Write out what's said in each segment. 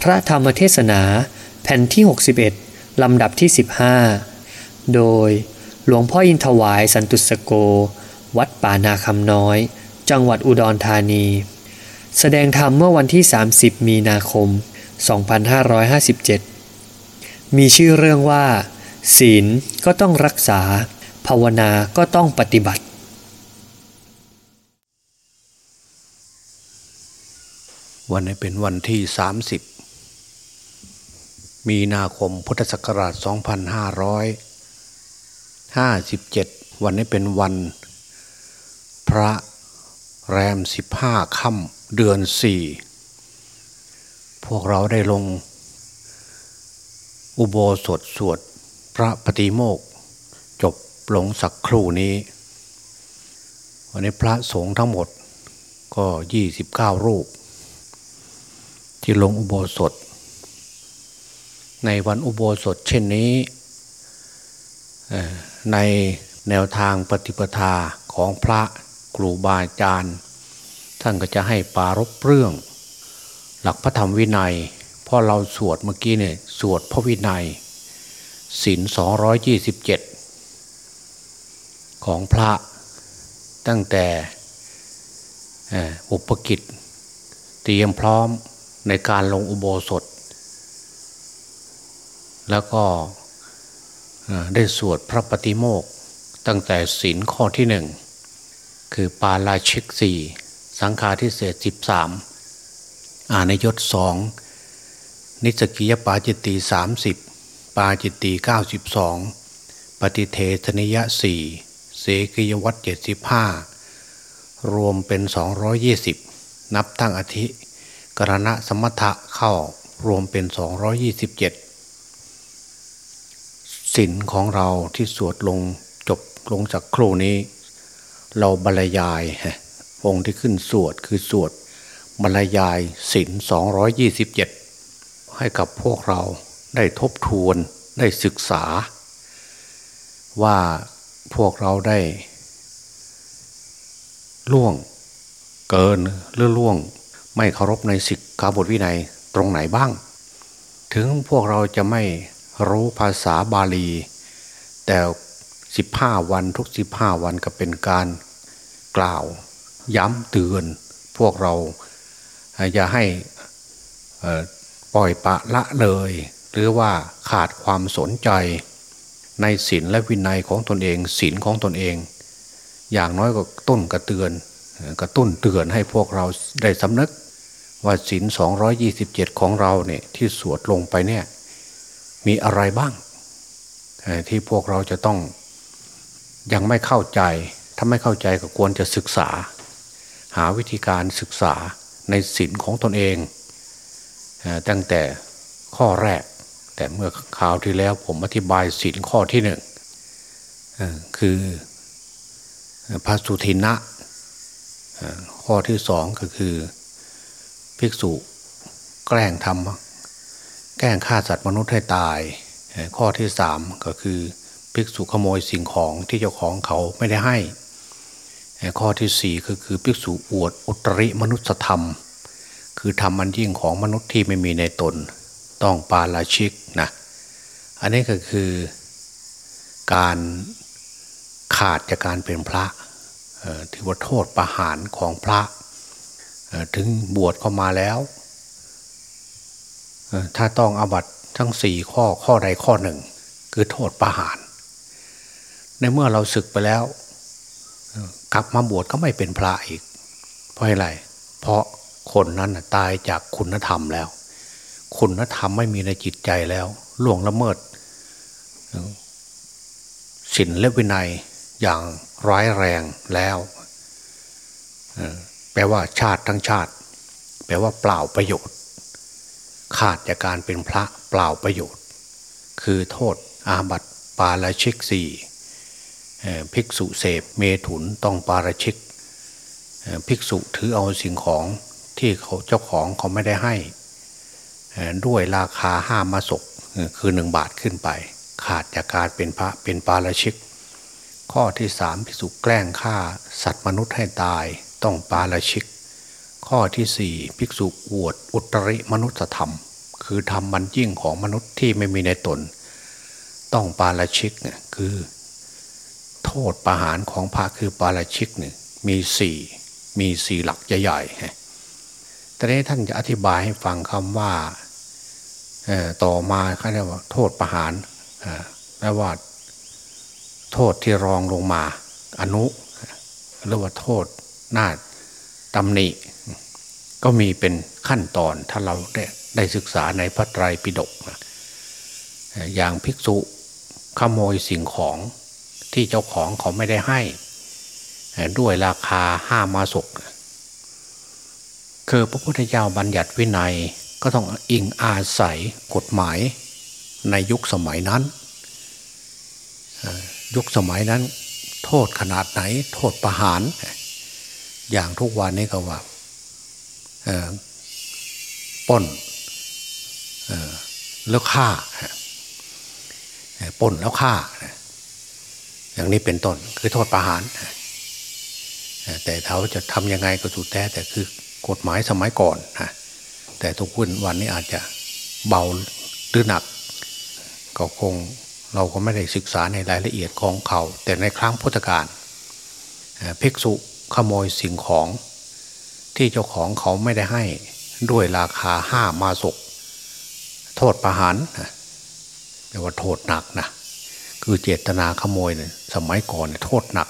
พระธรรมเทศนาแผ่นที่ 61 ลำดับที่ 15 โดยหลวงพ่ออินทวายสันตุสโก วัดป่านาคำน้อย จังหวัดอุดรธานี แสดงธรรมเมื่อวันที่ 30 มีนาคม 2557 มีชื่อเรื่องว่า ศีลก็ต้องรักษา ภาวนาก็ต้องปฏิบัติวันนี้เป็นวันที่ 30 มีนาคมพุทธศักราช 2557 วันนี้เป็นวัน พระแรม 15ค่ำเดือน 4 พวกเราได้ลง อุโบสถสวดพระปฏิโมกข์จบลงสักครู่นี้ วันนี้พระสงฆ์ทั้งหมดก็ 29 รูป ที่ลงอุโบสถ ในวันอุโบสถเช่นนี้ ในแนวทางปฏิปทาของพระครูบาอาจารย์ ท่านก็จะให้ปารบเรื่อง หลักพระธรรมวินัยเพราะเราสวดเมื่อกี้เนี่ยสวดพระวินัยศีลสองยี่สิบเจ็ดของพระตั้งแต่อุปกิจ เตรียมพร้อมในการลงอุโบสถ แล้วก็ได้สวดพระปฏิโมกตั้งแต่ศีลข้อที่หนึ่งคือปาลาชิกสี่สังฆาทิเศษสิบสามอานยศสองนิสกิยปาจิตตีสามสิบปาจิตตีเก้าสิบสองปฏิเทธนิยะสี่เสกิยวัตเจ็ดสิบห้ารวมเป็นสองร้อยยี่สิบนับทั้งอาทิกรณะสมถะเข้ารวมเป็น227 ศีลของเราที่สวดลงจบลงจากครูนี้ เราบรรยายองค์ที่ขึ้นสวดคือสวดบรรยายศีล227 ให้กับพวกเราได้ทบทวนได้ศึกษา ว่าพวกเราได้ ล่วงเกินหรือล่วง ไม่เคารพในสิกขาบทวินัยตรงไหนบ้าง ถึงพวกเราจะไม่ รู้ภาษาบาลี แต่สิบห้าวันทุกสิบห้าวันก็เป็นการกล่าว ย้ำเตือน พวกเราอย่าให้ปล่อยปะละเลย หรือว่าขาดความสนใจในศีลและวินัยของตนเองศีลของตนเอง อย่างน้อยก็ต้นกระเตือนกระตุ้นเตือนให้พวกเราได้สำนึกว่าศีลสองยี่สิบเจ็ดของเราเนี่ยที่สวดลงไปเนี่ย มีอะไรบ้าง ที่พวกเราจะต้องยังไม่เข้าใจ ถ้าไม่เข้าใจก็ควรจะศึกษา หาวิธีการศึกษาในศีลของตนเอง ตั้งแต่ข้อแรก แต่เมื่อคราวที่แล้วผมอธิบายศีลข้อที่หนึ่งคือพระสุทินะ ข้อที่สองก็คือ ภิกษุแกล้งทำ แกล้งฆ่าสัตว์มนุษย์ให้ตาย ข้อที่สามก็คือภิกษุขโมยสิ่งของที่เจ้าของเขาไม่ได้ให้ ข้อที่สี่ก็คือภิกษุอวดอุตริมนุสธรรม คือทำมันยิ่งของมนุษย์ที่ไม่มีในตน ต้องปาราชิกนะอันนี้ก็คือการขาดจากการเป็นพระถือว่าโทษประหารของพระ ถึงบวชเข้ามาแล้ว ถ้าต้องอาบัตทั้งสี่ข้อข้อใดข้อหนึ่ง คือโทษประหาร ในเมื่อเราศึกไปแล้ว กลับมาบวชก็ไม่เป็นพระอีก เพราะอะไร เพราะคนนั้นตายจากคุณธรรมแล้ว คุณธรรมไม่มีในจิตใจแล้วล่วงละเมิดศีลและวินัยอย่างร้ายแรงแล้วแปลว่าชาติทั้งชาติ แปลว่าเปล่าประโยชน์ ขาดจากการเป็นพระเปล่าประโยชน์ คือโทษอาบัติปาราชิกสี่ภิกษุเสพเมถุนต้องปาราชิก ภิกษุถือเอาสิ่งของที่เขาเจ้าของเขาไม่ได้ให้ ด้วยราคาห้ามาศกคือหนึ่งบาทขึ้นไป ขาดจากการเป็นพระเป็นปาราชิก ข้อที่สามภิกษุแกล้งฆ่าสัตว์มนุษย์ให้ตายต้องปาราชิก ข้อที่สี่ภิกษุอวดอุตริมนุสธรรม คือทำมันยิ่งของมนุษย์ที่ไม่มีในตน ต้องปาราชิกเนี่ยคือ โทษประหารของพระคือปาราชิกเนี่ยมีสี่มีสี่หลักใหญ่ๆแต่นี้ท่านจะอธิบายให้ฟังคำว่าต่อมาเขาเรียกว่า โทษประหารแปลว่า โทษที่รองลงมา อนุเรียกว่าโทษหน้าตำหนิก็มีเป็นขั้นตอนถ้าเราได้ ได้ศึกษาในพระไตรปิฎกอย่างภิกษุขโมยสิ่งของที่เจ้าของเขาไม่ได้ให้ ด้วยราคาห้ามาศกคือพระพุทธเจ้าบัญญัติวินัยก็ต้องอิงอาศัยกฎหมายในยุคสมัยนั้น ยุคสมัยนั้น โทษขนาดไหน โทษประหาร อย่างทุกวันนี้ก็ว่าป้น แล้วฆ่าป้นแล้วฆ่า อย่างนี้เป็นต้นคือโทษประหาร แต่เขาจะทำยังไงก็สุดแท้แต่คือกฎหมายสมัยก่อนนะแต่ทุกวันวันนี้อาจจะเบาหรือหนัก ก็คงเราก็ไม่ได้ศึกษาในรายละเอียดของเขา แต่ในครั้งพุทธกาลภิกษุขโมยสิ่งของที่เจ้าของเขาไม่ได้ให้ด้วยราคาห้ามาศก โทษประหารแปลว่าโทษหนักนะคือเจตนาขโมยเนี่ยสมัยก่อนเนี่ยโทษหนัก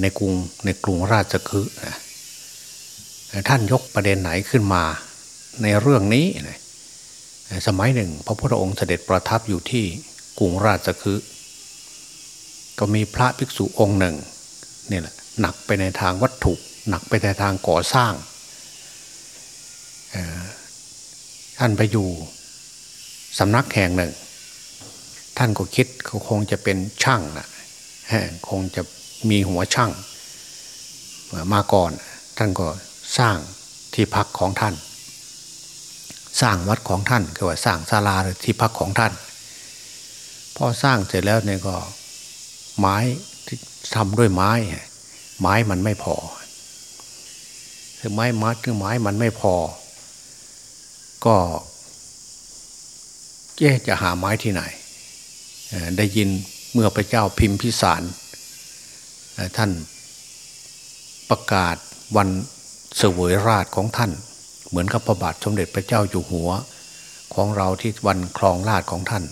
ในกรุงในกรุงราชคฤห์ท่านยกประเด็นไหนขึ้นมาในเรื่องนี้ สมัยหนึ่ง พระพุทธองค์เสด็จประทับอยู่ที่กรุงราชคฤห์ก็มีพระภิกษุองค์หนึ่งนี่แหละหนักไปในทางวัตถุ หนักไปในทางก่อสร้าง ท่านไปอยู่สำนักแห่งหนึ่ง ท่านก็คิดเขาคงจะเป็นช่างนะคงจะมีหัวช่าง มาก่อน ท่านก็สร้างที่พักของท่าน สร้างวัดของท่านก็ว่าสร้างศาลาหรือที่พักของท่าน พอสร้างเสร็จแล้วเนี่ยก็ไม้ที่ทำด้วยไม้ ไม้มันไม่พอคือไม้มัดคือไม้มันไม่พอ ก็แย่จะหาไม้ที่ไหน ได้ยินเมื่อพระเจ้าพิมพิสารท่านประกาศวันเสวยราชของท่าน เหมือนกับพระบาทสมเด็จพระเจ้าอยู่หัวของเราที่วันครองราชของท่าน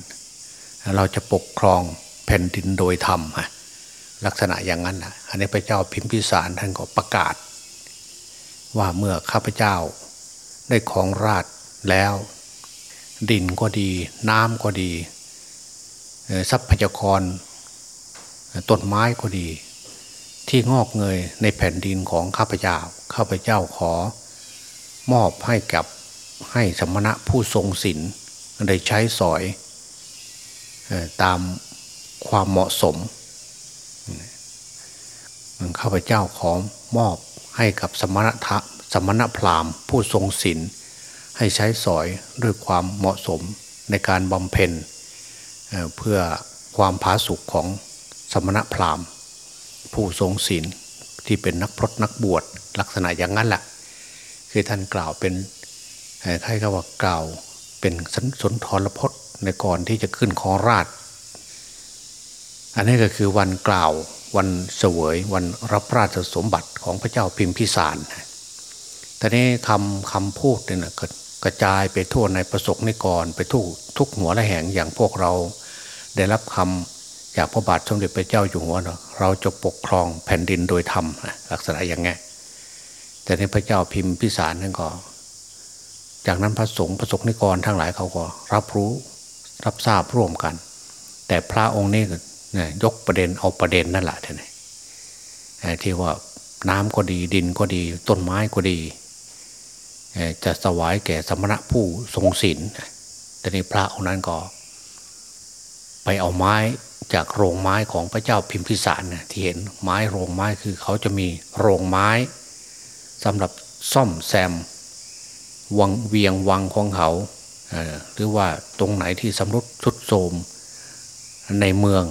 เราจะปกครองแผ่นดินโดยธรรมลักษณะอย่างนั้นนะอันนี้พระเจ้าพิมพิสารท่านก็ประกาศ ว่าเมื่อข้าพเจ้าได้ของราช แล้ว ดินก็ดี น้ำก็ดีทรัพยากรต้นไม้ก็ดี ที่งอกเงยในแผ่นดินของข้าพเจ้าข้าพเจ้าขอ มอบให้กับให้สมณะผู้ทรงศีลได้ใช้สอยตามความเหมาะสมข้าพเจ้าขอมอบให้กับสมณะสมณะพราหมณ์ผู้ทรงศีล ให้ใช้สอยด้วยความเหมาะสมในการบำเพ็ญเพื่อความผาสุกของสมณะพราหมณ์ ผู้ทรงศีลที่เป็นนักพรตนักบวชลักษณะอย่างนั้นแหละคือท่านกล่าวเป็นใครก็ว่ากล่าวเป็นสนทรพจน์ในก่อนที่จะขึ้นคองราช อันนี้ก็คือวันกล่าววันเสวยวันรับราชสมบัติของพระเจ้าพิมพิสาร แต่นี้คำคำพูดเนี่ยเกิด กระจายไปทั่วในประสบนิกรไปทุกทุกหัวและแห่งอย่างพวกเรา ได้รับคำจากพระบาทสมเด็จพระเจ้าอยู่หัวเนาะเราจะปกครองแผ่นดินโดยธรรมลักษณะอย่างไงแต่ในพระเจ้าพิมพิสารนั่นก็ จากนั้นพระสงฆ์ประสบนิกรทั้งหลายเขาก็รับรู้รับทราบร่วมกัน แต่พระองค์นี้เนี่ยยกประเด็นเอาประเด็นนั่นแหละท่านที่ว่าน้ำก็ดีดินก็ดีต้นไม้ก็ดี จะสวายแก่สมณะผู้ทรงศีลแต่ในพระองค์นั้นก็ ไปเอาไม้จากโรงไม้ของพระเจ้าพิมพิสารเนี่ยที่เห็นไม้โรงไม้คือเขาจะมีโรงไม้สำหรับซ่อมแซมวังเวียงวังของเขาหรือว่าตรงไหนที่สำรุดทุดโทมในเมือง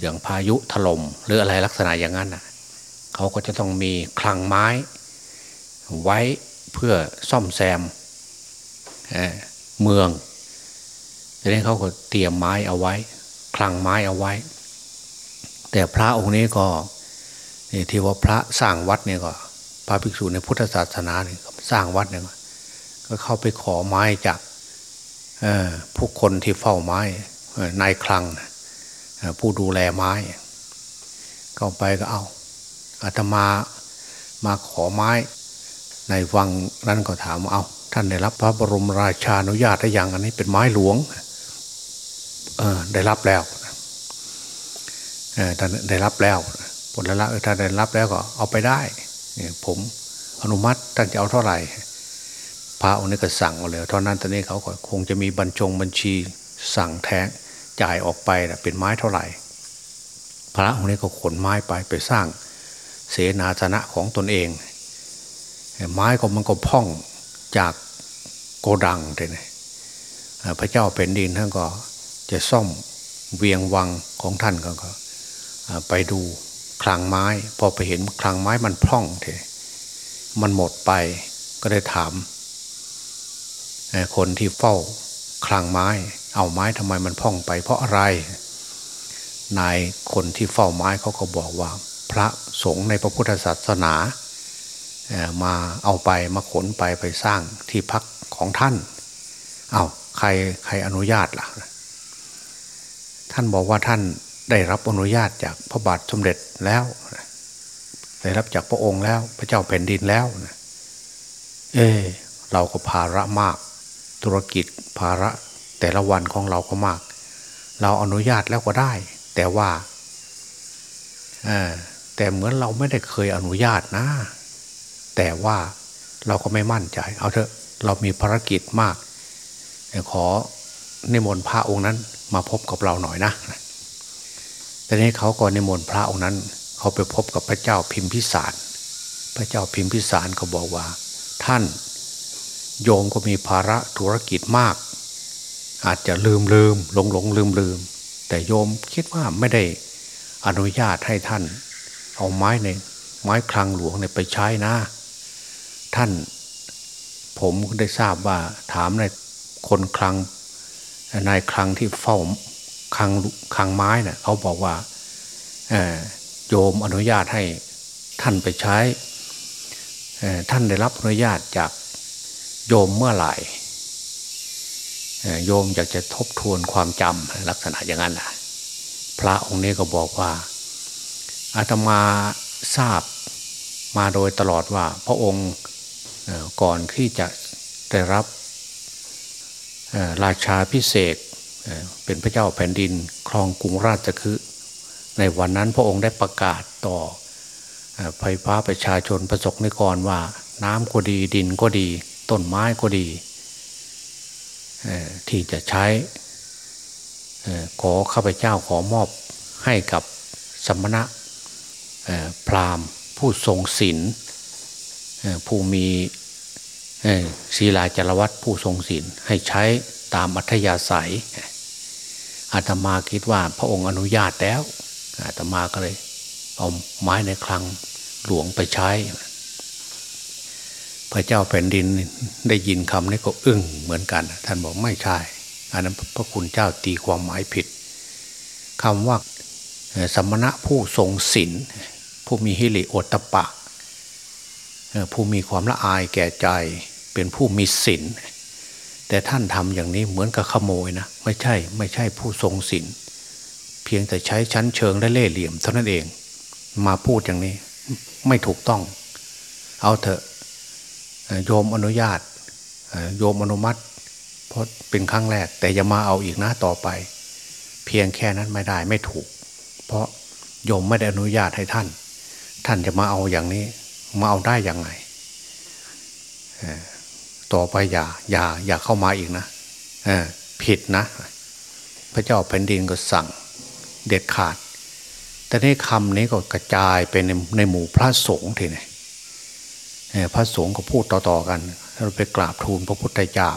อย่างพายุถล่มหรืออะไรลักษณะอย่างนั้นเขาก็จะต้องมีคลังไม้ ไว้ เพื่อซ่อมแซมเมืองทีนี้นเขาก็เตรียมไม้เอาไว้ คลังไม้เอาไว้ แต่พระองค์นี้ก็นี่ที่ว่าพระสร้างวัดเนี่ยก็ พระภิกษุในพุทธศาสนาเนี่ยสร้างวัดเนี่ยก็เข้าไปขอไม้จากผู้คนที่เฝ้าไม้นายคลังผู้ดูแลไม้ เข้าไปก็เอาอาตมามาขอไม้ ในวังนั้นก็ถามเอาท่านได้รับพระบรมราชานุญาตหรือยังอันนี้เป็นไม้หลวงเออได้รับแล้วเออท่านได้รับแล้วผลละถ้านได้รับแล้วก็เอาไปได้ผมอนุมัติท่านจะเอาเท่าไหร่ พระองค์นี้ก็สั่งมาเลยเท่านั้นตอนนี้เขาก็คงจะมีบัญชงบัญชีสั่งแทงจ่ายออกไปเป็นไม้เท่าไหร่ พระองค์นี้ก็ขนไม้ไปไปสร้างเสนาสนะของตนเอง ไม้ก็มันก็พ่องจากโกดังเลยพระเจ้าแผ่นดินท่านก็จะซ่อมเวียงวังของท่านก็ไปดูคลังไม้ พอไปเห็นคลังไม้มันพ่องเทมันหมดไปก็ได้ถามคนที่เฝ้าคลังไม้ เอาไม้ทำไมมันพ่องไป เพราะอะไร นายคนที่เฝ้าไม้เขาก็บอกว่า พระสงฆ์ในพระพุทธศาสนา มาเอาไปมาขนไปไปสร้างที่พักของท่าน เอาใครใครอนุญาตล่ะ ท่านบอกว่าท่านได้รับอนุญาตจากพระบาทสมเด็จแล้ว ได้รับจากพระองค์แล้วพระเจ้าแผ่นดินแล้วเออเราก็ภาระมาก ธุรกิจภาระแต่ละวันของเราก็มาก เราอนุญาตแล้วก็ได้ แต่ว่าแต่เหมือนเราไม่ได้เคยอนุญาตนะ แต่ว่าเราก็ไม่มั่นใจ เอาเถอะเรามีภารกิจมากขอนิมนต์พระองค์นั้นมาพบกับเราหน่อยนะแต่นี้เขาก็นิมนต์พระองค์นั้น เขาไปพบกับพระเจ้าพิมพิสาร พระเจ้าพิมพิสารก็บอกว่า ท่านโยมก็มีภาระธุรกิจมาก อาจจะลืมลืมหลงหลงลืมลืมแต่โยมคิดว่าไม่ได้อนุญาตให้ท่าน เอาไม้ในไม้คลังหลวงเนี่ยไปใช้นะ ท่าน ผมได้ทราบว่าถามในคนคลังนายคลังที่เฝ้าคลังคลังไม้เนะ่ยเขาบอกว่าโยมอนุญาตให้ท่านไปใช้ท่านได้รับอนุญาตจากโยมเมื่อไหร่โยมอยากจะทบทวนความจำลักษณะอย่างนั้นนะพระองค์นี้ก็บอกว่าอาตมาทราบมาโดยตลอดว่า พระองค์ ก่อนที่จะได้รับราชาพิเศษเป็นพระเจ้าแผ่นดินครองกรุงราชคฤห์ในวันนั้นพระองค์ได้ประกาศต่อไฟฟ้าประชาชนประสบนิกรว่า น้ำก็ดีดินก็ดี ต้นไม้ก็ดี ที่จะใช้ขอข้าพเจ้าขอมอบให้กับสมณะพราหมณ์ผู้ทรงศีล ผู้มีศีลาจารวัตผู้ทรงศีลให้ใช้ตามอัธยาศัยอาตมาคิดว่าพระองค์อนุญาตแล้วอาตมาก็เลย เอาไม้ในคลังหลวงไปใช้ พระเจ้าแผ่นดินได้ยินคำนี้ก็อึ้งเหมือนกัน ท่านบอกไม่ใช่อันนั้นพระคุณเจ้าตีความหมายผิดคำว่าสมณะผู้ทรงศีลผู้มีฮิริโอตปะ ผู้มีความละอายแก่ใจเป็นผู้มีศีลแต่ท่านทำอย่างนี้เหมือนกับขโมยนะไม่ใช่ไม่ใช่ผู้ทรงศีลเพียงแต่ใช้ชั้นเชิงและเล่ห์เหลี่ยมเท่านั้นเอง มาพูดอย่างนี้ไม่ถูกต้อง เอาเถอะโยมอนุญาตโยมอนุมัติ เพราะเป็นครั้งแรก แต่อย่ามาเอาอีกนะต่อไป เพียงแค่นั้นไม่ได้ไม่ถูก เพราะโยมไม่ได้อนุญาตให้ท่าน ท่านจะมาเอาอย่างนี้ มาเอาได้ยังไงต่อไปอย่าอย่าอย่าเข้ามาอีกนะผิดนะ พระเจ้าแผ่นดินก็สั่งเด็ดขาด แต่ในคำนี้ก็กระจายไปในในหมู่พระสงฆ์ทีนี้พระสงฆ์ก็พูดต่อๆกันเราไปกราบทูลพระพุทธเจ้า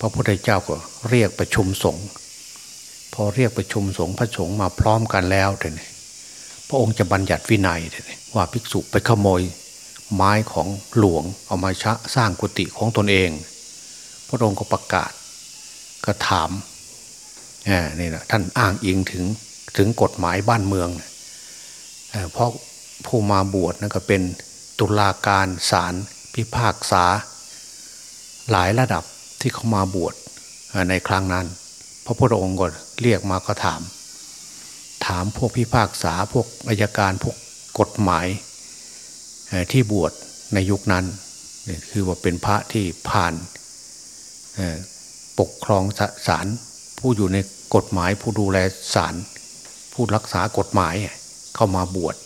พระพุทธเจ้าก็เรียกประชุมสงฆ์พอเรียกประชุมสงฆ์พระสงฆ์มาพร้อมกันแล้วเนีพ ระองค์จะบัญญัติวินัยว่าภิกษุไปขโมยไม้ของหลวงเอามาชะสร้างกุฏิของตนเอง พระองค์ก็ประกาศก็ถามนี่แหละท่านอ้างอิงถึงถึงกฎหมายบ้านเมืองเเพราะผู้มาบวชนั่นก็เป็นตุลาการศาลพิพากษา หลายระดับที่เขามาบวชในครั้งนั้น พระพุทธองค์ก็เรียกมาก็ถาม ถามพวกพิพากษาพวกอายการพวกกฎหมายที่บวชในยุคนั้นคือว่าเป็นพระที่ผ่านปกครองศาลผู้อยู่ในกฎหมายผู้ดูแลศาลผู้รักษากฎหมายเข้ามาบวช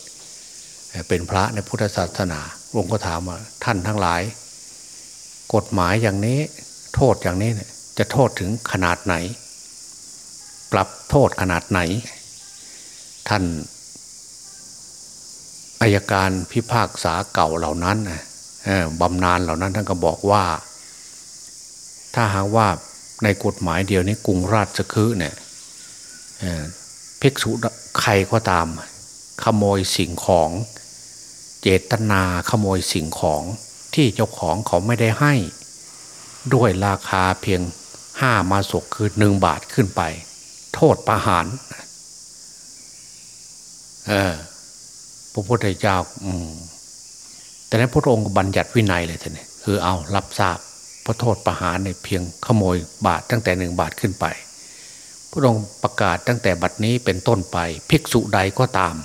เป็นพระในพุทธศาสนาหลวงก็ถามว่าท่านทั้งหลาย กฎหมายอย่างนี้โทษอย่างนี้จะโทษถึงขนาดไหน ปรับโทษขนาดไหน ท่านอายการพิพากษาเก่าเหล่านั้นบำนาญเหล่านั้นท่านก็บอกว่า ถ้าหากว่าในกฎหมายเดียวนี้กรุงราชคฤห์เนี่ยภิกษุใครก็ตาม ขโมยสิ่งของ เจตนาขโมยสิ่งของที่เจ้าของเขาไม่ได้ให้ ด้วยราคาเพียงห้ามาศกคือหนึ่งบาทขึ้นไป โทษประหาร พระพุทธเจ้าอืมแต่นั้นพระองค์บัญญัติวินัยเลยท่านเนี่ยคือเอารับทราบพระโทษประหารในเพียงขโมยบาทตั้งแต่หนึ่งบาทขึ้นไป พระองค์ประกาศตั้งแต่บัดนี้เป็นต้นไป ภิกษุใดก็ตาม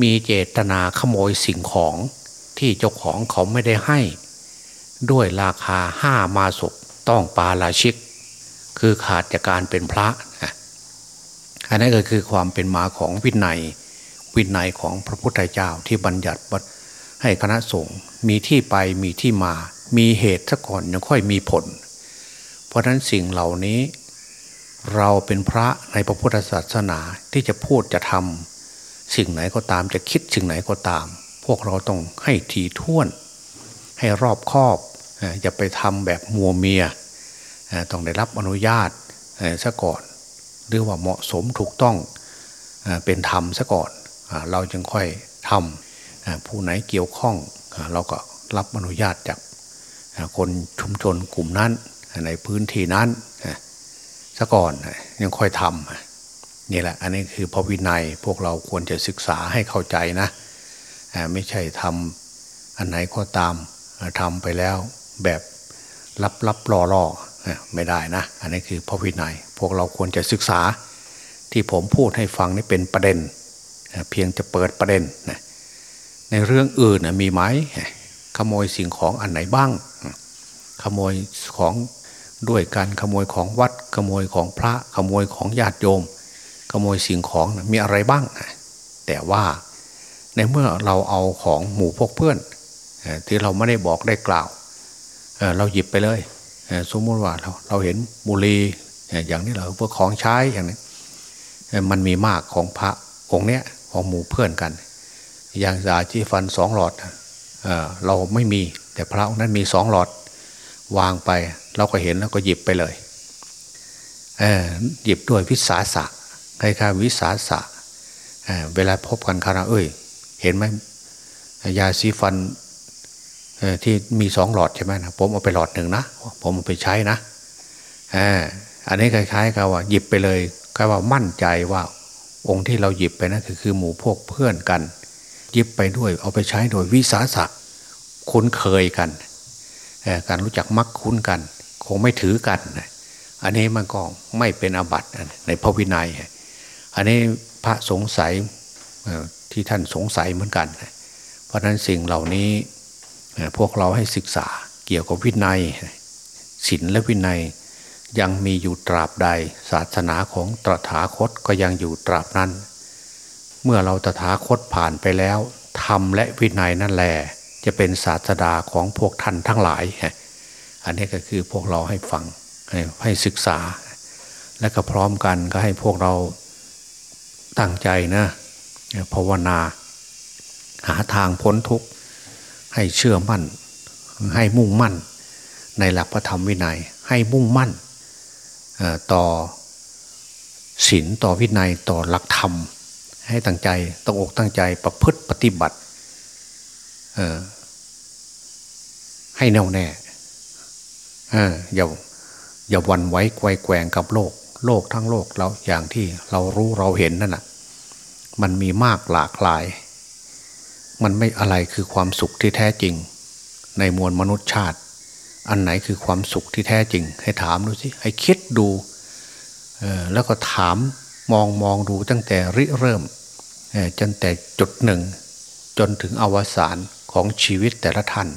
มีเจตนาขโมยสิ่งของที่เจ้าของเขาไม่ได้ให้ ด้วยราคาห้ามาศกต้องปาราชิก คือขาดจากการเป็นพระอันนั้นก็คือความเป็นมาของวินัย วินัยของพระพุทธเจ้าที่บัญญัติให้คณะสงฆ์มีที่ไปมีที่มา มีเหตุซะก่อนยังค่อยมีผล เพราะฉะนั้นสิ่งเหล่านี้ เราเป็นพระในพระพุทธศาสนาที่จะพูดจะทำสิ่งไหนก็ตามจะคิดสิ่งไหนก็ตาม พวกเราต้องให้ทีท่วน ให้รอบคอบอย่าไปทำแบบมัวเมียต้องได้รับอนุญาตซะก่อน หรือว่าเหมาะสมถูกต้องเป็นธรรมซะก่อน เราจึงค่อยทำผู้ไหนเกี่ยวข้องเราก็รับอนุญาตจากคนชุมชนกลุ่มนั้นในพื้นที่นั้นซะก่อนยังค่อยทำนี่แหละ อันนี้คือพระวินัยพวกเราควรจะศึกษาให้เข้าใจนะไม่ใช่ทำอันไหนก็ตามทำไปแล้วแบบรับรับรอรอไม่ได้นะ อันนี้คือพระวินัย พวกเราควรจะศึกษาที่ผมพูดให้ฟังนี่เป็นประเด็น เพียงจะเปิดประเด็นนะในเรื่องอื่นนะมีไหมขโมยสิ่งของอันไหนบ้าง ขโมยของด้วยการขโมยของวัด ขโมยของพระขโมยของญาติโยม ขโมยสิ่งของนะมีอะไรบ้าง แต่ว่าในเมื่อเราเอาของหมู่พวกเพื่อน ที่เราไม่ได้บอกได้กล่าว เราหยิบไปเลยสมมติว่าเราเราเห็นบุหรี่อย่างนี้เราพวกของใช้อย่างนี้มันมีมากของพระองค์เนี้ย ของหมู่เพื่อนกันอย่างยาที่ฟันสองหลอดเเราไม่มี แต่พระองค์นั้นมีสองหลอด วางไป เราก็เห็นแล้วก็หยิบไปเลยเหยิบด้วยวิสาสะคล้ายๆวิสาสะเเวลาพบกันคาราเอ้ย เห็นไหมยาซีฟันที่มีสองหลอดใช่ไหมนะผมเอาไปหลอดหนึ่งนะผมเอาไปใช้นะอันนี้คล้ายๆกับว่าหยิบไปเลยคล้ายว่ามั่นใจว่า องค์ที่เราหยิบไปนะคือคือหมู่พวกเพื่อนกัน หยิบไปด้วยเอาไปใช้โดยวิสาสะคุ้นเคยกัน การรู้จักมักคุ้นกัน คงไม่ถือกัน อันนี้มันก็ไม่เป็นอบัติในพระวินัย อันนี้พระสงสัยที่ท่านสงสัยเหมือนกัน เพราะนั้นสิ่งเหล่านี้พวกเราให้ศึกษาเกี่ยวกับวินัยศีลและวินัย ยังมีอยู่ตราบใด ศาสนาของตถาคตก็ยังอยู่ตราบนั้น เมื่อเราตถาคตผ่านไปแล้วธรรมและวินัยนั่นแหละจะเป็นศาสดาของพวกท่านทั้งหลาย อันนี้ก็คือพวกเราให้ฟังให้ศึกษา และก็พร้อมกันก็ให้พวกเราตั้งใจนะภาวนา หาทางพ้นทุกข์ให้เชื่อมั่น ให้มุ่งมั่น ในหลักพระธรรมวินัย ให้มุ่งมั่น ต่อศีลต่อวินัยต่อหลักธรรม ให้ตั้งใจต้องอกตั้งใจประพฤติปฏิบัติให้แน่วแน่อย่าอย่าวันไว้ไกวแกว่งกับโลก โลกทั้งโลกเราอย่างที่เรารู้เราเห็นนั่นน่ะมันมีมากหลากหลาย มันไม่อะไรคือความสุขที่แท้จริง ในมวลมนุษยชาติ อันไหนคือความสุขที่แท้จริง ให้ถามดูสิให้คิดดูแล้วก็ถามมองมองดูตั้งแต่ริเริ่มจนแต่จุดหนึ่ง จนถึงอวสานของชีวิตแต่ละท่าน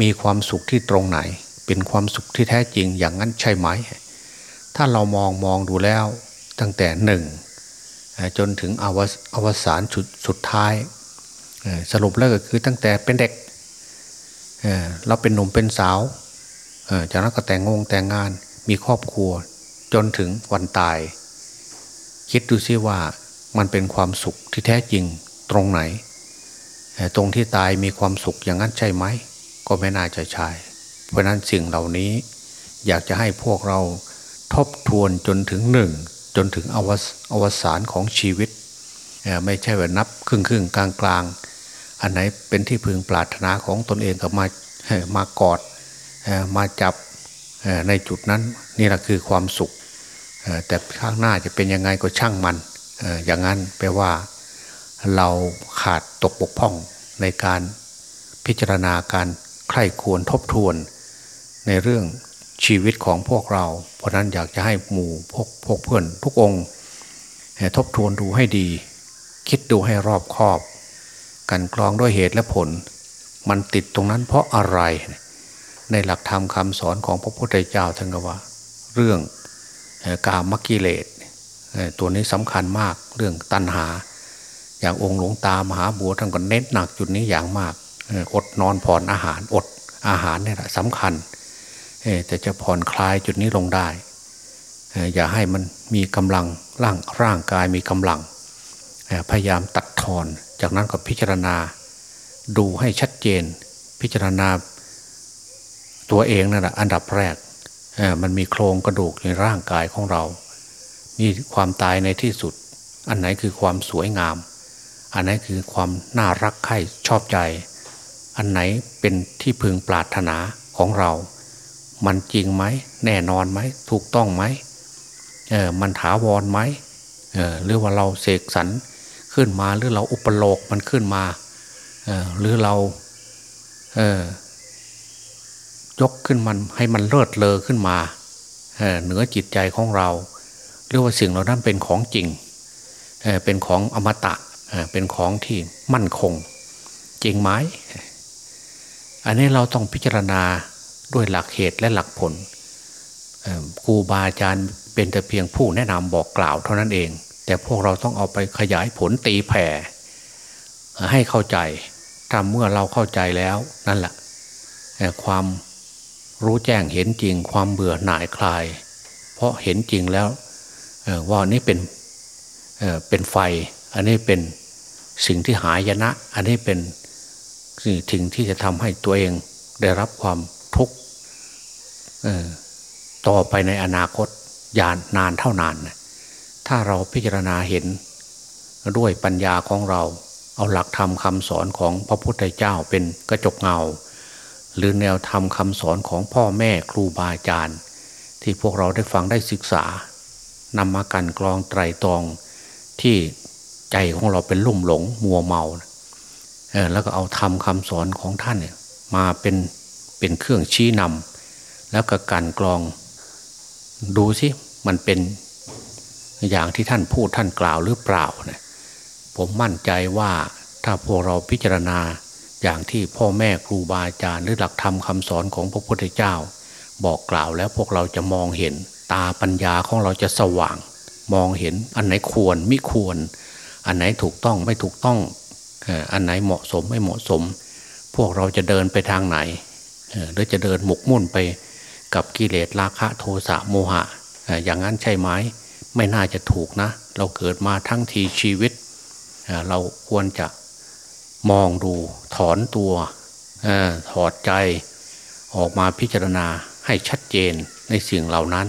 มีความสุขที่ตรงไหน เป็นความสุขที่แท้จริงอย่างนั้นใช่ไหม ถ้าเรามองมองดูแล้วตั้งแต่หนึ่งจนถึงอวอวสานสุดสุดท้ายสรุปแล้วก็คือตั้งแต่เป็นเด็ก เราเป็นหนุ่มเป็นสาวจากนั้นก็แต่งงงแต่งงานมีครอบครัว จนถึงวันตาย คิดดูซิว่ามันเป็นความสุขที่แท้จริงตรงไหน ตรงที่ตายมีความสุขอย่างนั้นใช่ไหม ก็ไม่น่าจะใช่เพราะนั้นสิ่งเหล่านี้ อยากจะให้พวกเราทบทวนจนถึงหนึ่งจนถึงอวอวสานของชีวิต ไม่ใช่ว่านับครึ่งครึ่งกลางกลาง อันไหนเป็นที่พึงปรารถนาของตนเองก็มามากอดมาจับในจุดนั้นนี่แหละคือความสุข แต่ข้างหน้าจะเป็นยังไงก็ช่างมันอย่างนั้นแปลว่าเราขาดตกบกพร่องในการพิจารณาการใคร่ควรทบทวน ในเรื่องชีวิตของพวกเรา เพราะนั้นอยากจะให้หมู่พวกพวกเพื่อนทุกองค์ทบทวนดูให้ดี คิดดูให้รอบคอบ กันกรองด้วยเหตุและผล มันติดตรงนั้นเพราะอะไร ในหลักธรรมคำสอนของพระพุทธเจ้าท่านก็ว่า เรื่องกามกิเลสตัวนี้สำคัญมากเรื่องตัณหา อย่างองค์หลวงตามหาบัวท่านก็เน้นหนักจุดนี้อย่างมากอดนอนผ่อนอาหารอดอาหารเนี่ยแหละสำคัญแต่จะผ่อนคลายจุดนี้ลงได้ อย่าให้มันมีกำลังร่างร่างกายมีกำลัง พยายามตัดทอน จากนั้นก็พิจารณาดูให้ชัดเจน พิจารณาตัวเองนั่นแหละอันดับแรกมันมีโครงกระดูกในร่างกายของเรา มีความตายในที่สุด อันไหนคือความสวยงาม อันไหนคือความน่ารักใคร่ชอบใจ อันไหนเป็นที่พึงปรารถนาของเรา มันจริงไหม แน่นอนไหม ถูกต้องไหมเออมันถาวรไหมเออหรือว่าเราเสกสรร ขึ้นมาหรือเราอุปโลกมันขึ้นมาหรือเราเยกขึ้นมันให้มันเลิศเลอขึ้นมาเเหนือจิตใจของเราหรือว่าสิ่งเหล่านั้นเป็นของจริงเเป็นของอมตะเป็นของที่มั่นคง จริงไหมอันนี้เราต้องพิจารณาด้วยหลักเหตุและหลักผลครูบาอาจารย์เป็นแต่เพียงผู้แนะนำบอกกล่าวเท่านั้นเอง แต่พวกเราต้องเอาไปขยายผลตีแผ่ ให้เข้าใจถ้าเมื่อเราเข้าใจแล้วนั่นแหละความรู้แจ้งเห็นจริง ความเบื่อหน่ายคลาย เพราะเห็นจริงแล้วว่านี้เป็นเป็นไฟ อันนี้เป็นสิ่งที่หายนะ อันนี้เป็นสิ่งที่จะทำให้ตัวเองได้รับความทุกข์ต่อไปในอนาคตยานนานเท่านาน ถ้าเราพิจารณาเห็นด้วยปัญญาของเรา เอาหลักธรรมคำสอนของพระพุทธเจ้าเป็นกระจกเงา หรือแนวธรรมคำสอนของพ่อแม่ครูบาอาจารย์ ที่พวกเราได้ฟังได้ศึกษานำมากันกรองไตรตรองที่ใจของเราเป็นลุ่มหลงมัวเมาแล้วก็เอาธรรมคำสอนของท่านเนี่ยมาเป็นเป็นเครื่องชี้นำแล้วก็การกรองดูสิมันเป็น อย่างที่ท่านพูดท่านกล่าวหรือเปล่าเนี่ยผมมั่นใจว่าถ้าพวกเราพิจารณาอย่างที่พ่อแม่ครูบาอาจารย์หรือหลักธรรมคำสอนของพระพุทธเจ้า บอกกล่าวแล้วพวกเราจะมองเห็น ตาปัญญาของเราจะสว่าง มองเห็นอันไหนควรไม่ควร อันไหนถูกต้องไม่ถูกต้องอันไหนเหมาะสมไม่เหมาะสม พวกเราจะเดินไปทางไหนหรือจะเดินหมกมุ่นไปกับกิเลสราคะโทสะโมหะ อย่างนั้นใช่ไหม ไม่น่าจะถูกนะ เราเกิดมาทั้งทีชีวิต เราควรจะมองดูถอนตัวถอดใจออกมาพิจารณาให้ชัดเจนในสิ่งเหล่านั้น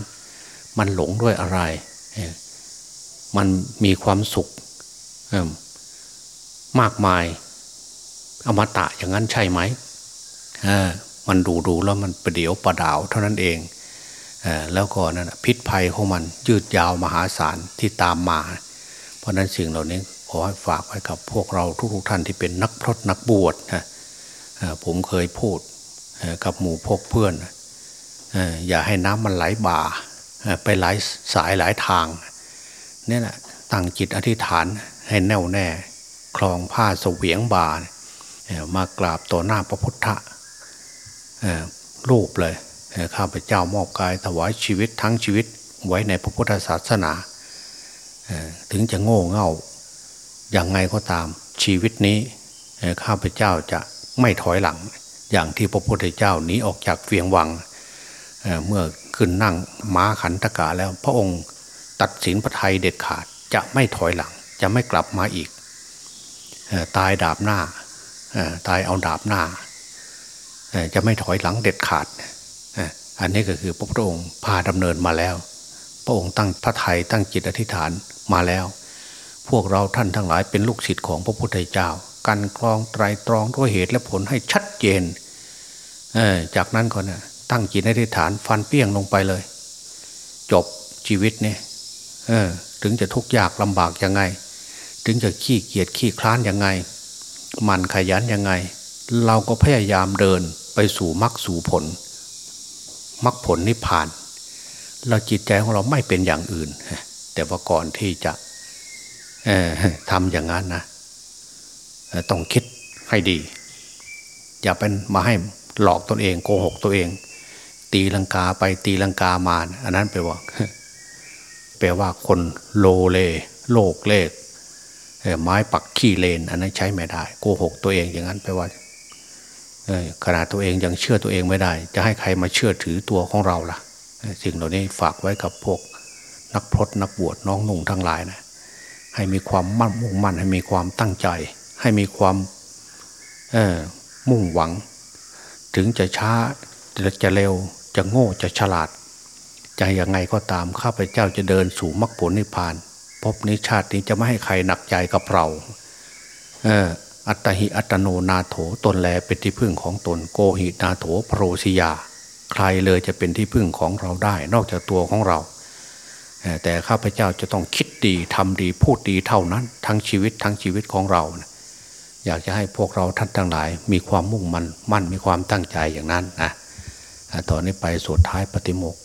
มันหลงด้วยอะไร มันมีความสุขมากมายอมตะอย่างนั้นใช่ไหมมันดูดูแล้วมันประเดียวประดาวเท่านั้นเอง แล้วก็นั่นพิษภัยของมันยืดยาวมหาศาลที่ตามมา เพราะนั้นสิ่งเหล่านี้ขอให้ฝากไว้กับพวกเราทุกๆท่านที่เป็นนักพรตนักบวชนะผมเคยพูดกับหมู่พกเพื่อนอย่าให้น้ำมันไหลบ่าไปหลายสายหลายทางนี่แหละตั้งจิตอธิษฐานให้แน่วแน่ คลองผ้าเสวียงบามากราบต่อหน้าพระพุทธรูปเลย ข้าพเจ้ามอบกายถวายชีวิตทั้งชีวิตไว้ในพระพุทธศาสนา ถึงจะโง่เง่าอย่างไงก็ตามชีวิตนี้ข้าพเจ้าจะไม่ถอยหลัง อย่างที่พระพุทธเจ้าหนีออกจากเวียงวังเมื่อขึ้นนั่งม้าขันตกาแล้วพระองค์ตัดสินพระไทยเด็ดขาดจะไม่ถอยหลัง จะไม่กลับมาอีก ตายดาบหน้า ตายเอาดาบหน้า จะไม่ถอยหลังเด็ดขาด อันนี้ก็คือพระพุทธองค์พาดำเนินมาแล้ว พระองค์ตั้งพระไทยตั้งจิตอธิษฐานมาแล้ว พวกเราท่านทั้งหลายเป็นลูกศิษย์ของพระพุทธเจ้า กันกรองไตรตรองด้วยเหตุและผลให้ชัดเจนจากนั้นก็นะตั้งจิตอธิษฐานฟันเปี้ยงลงไปเลย จบชีวิตเนี่ยถึงจะทุกข์ยากลำบากยังไง ถึงจะขี้เกียจขี้คลานยังไง มันขยันยังไง เราก็พยายามเดินไปสู่มรรคสู่ผล มรรคผลนิพพาน เราจิตใจของเราไม่เป็นอย่างอื่น แต่ว่าก่อนที่จะทำอย่างนั้นนะต้องคิดให้ดี อย่าเป็นมาให้หลอกตัวเองโกหกตัวเอง ตีลังกาไปตีลังกามา อันนั้นแปลว่าแปลว่าคนโลเล โลกเลกไม้ปักขี้เลน อันนั้นใช้ไม่ได้ โกหกตัวเองอย่างนั้นแปลว่า ขนาดตัวเองยังเชื่อตัวเองไม่ได้ จะให้ใครมาเชื่อถือตัวของเราล่ะ สิ่งเหล่านี้ฝากไว้กับพวกนักพรตนักบวชน้องนุ่งทั้งหลายนะให้มีความมั่นมุ่งมั่นให้มีความตั้งใจ ให้มีความมุ่งหวัง ถึงจะช้าจะเร็วจะโง่จะฉลาด จะยังไงก็ตามข้าพเจ้าจะเดินสู่มรรคผลนิพพานพบนี้ชาตินี้จะไม่ให้ใครหนักใจกับเราอั อัตหิอัตโนนาโถตนแลเป็นที่พึ่งของตนโกหินาโถโปรสิยา ใครเลยจะเป็นที่พึ่งของเราได้ นอกจากตัวของเรา แต่ข้าพเจ้าจะต้องคิดดีทำดีพูดดีเท่านั้น ทั้งชีวิตทั้งชีวิตของเรา อยากจะให้พวกเราท่านทั้งหลาย มีความมุ่งมั่นมั่นมีความตั้งใจอย่างนั้นนะตอนนี้ไปสุดท้ายปฏิโมก